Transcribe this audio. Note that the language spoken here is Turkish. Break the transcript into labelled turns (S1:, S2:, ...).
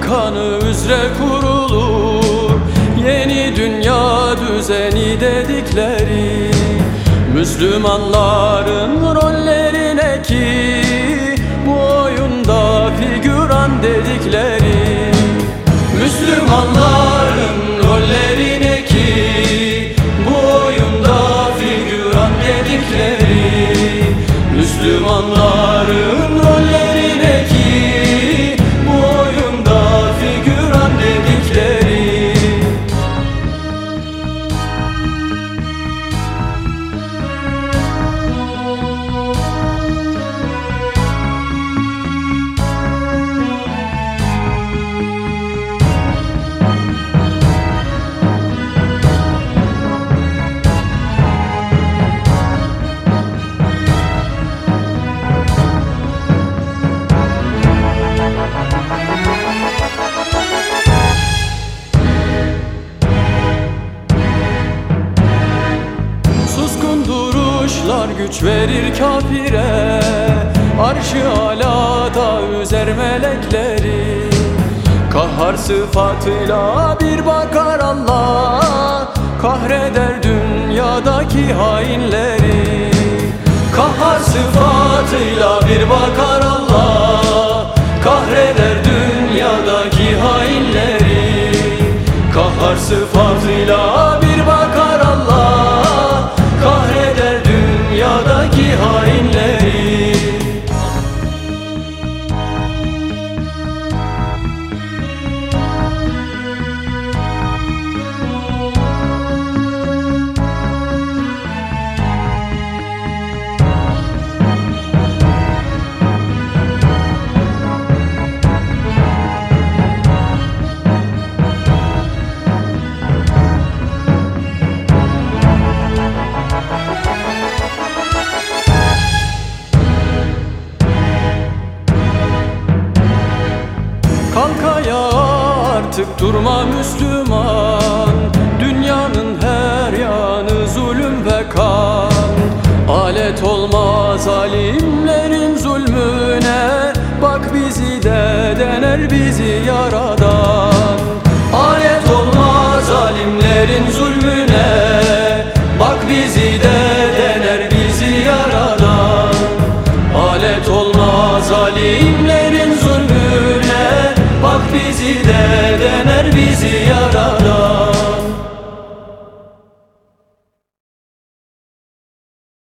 S1: kanı üzere kurulur. Yeni dünya düzeni dedikleri Müslümanların rollerine ki Bu oyunda figüran dedikleri Müslümanların rollerine ki Bu oyunda figüran dedikleri Müslümanların duruşlar güç verir kafire Arşı alada üzer melekleri. Kahhar sıfatıyla bir bakar Allah Kahreder dünyadaki hainleri. Kahhar sıfatıyla bir bakar Allah durma Müslüman Dünyanın her yanı zulüm ve kan. Alet olma zalimlerin zulmüne Bak bizi de dener bizi yaradan. Alet olma zalimlerin zulmüne Bak bizi de dener bizi yaradan. Alet olma zalimlerin bizi de dener bizi